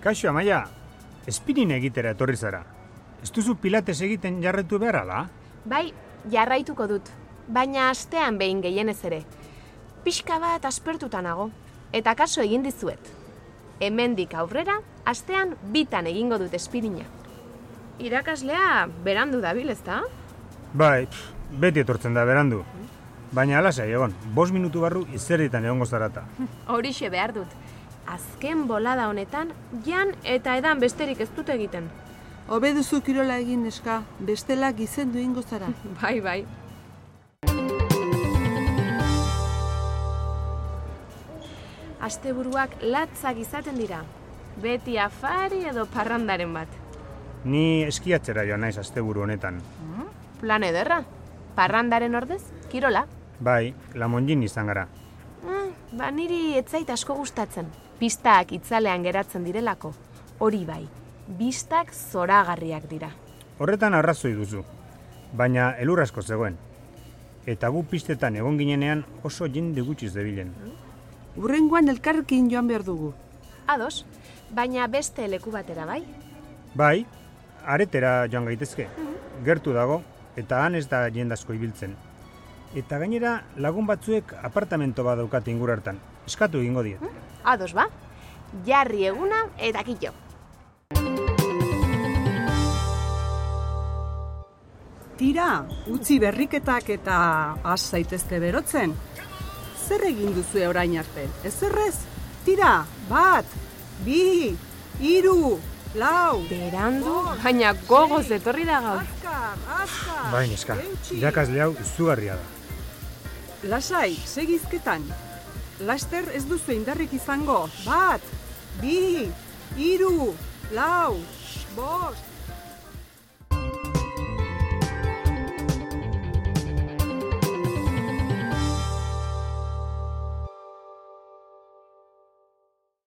Kaixo, Amaia, espirin egitera etorri zara. Ez duzu pilates egiten jarretu behar ala? Bai, jarraituko dut, baina astean behin gehienez ere. Pixka bat aspertuta nago, eta kaso egin dizuet. Hemendik aurrera, astean bitan egingo dut espirina. Irakaslea berandu dabil, ezta? Bai, pff, beti etortzen da berandu. Baina alasai egon, bost minutu barru izerritan egongo zarata. Horixe behar dut. Azken bolada honetan, jan eta edan besterik ez dut egiten. Hobe duzu kirola egin neska, bestela gizendu ingo zara. Bai, bai. Asteburuak latzak izaten dira. Beti afari edo parrandaren bat. Ni eskiatzera joan naiz asteburu honetan. Plan ederra. Parrandaren ordez, kirola. Bai, lamongin izan gara. Mm, ba niri etzait asko gustatzen. Pistak itzalean geratzen direlako. Hori bai, bistak zoragarriak dira. Horretan arrazoi duzu, baina elur asko zegoen. Eta gu pistetan egon ginenean oso jende gutxi zebilen. Urrengoan elkarrekin joan behar dugu. Ados, baina beste leku batera bai. Bai, aretera joan gaitezke. Gertu dago, eta han ez da jende asko ibiltzen. Eta gainera lagun batzuek apartamento bat daukate ingur hartan. Eskatu egingo diet. Ados ba, jarri eguna eta kito. Tira, utzi berriketak eta has zaitezte berotzen. Zer egin duzu orain arte? Ez errez? Tira, bat, bi, hiru, lau. Berandu, baina gogoz etorri da gaur. Azkar, azkar. Bai, neska, eutsi. irakasle hau izugarria da. Lasai, segizketan. Laster ez duzu indarrik izango. Bat, bi, hiru, lau, bost,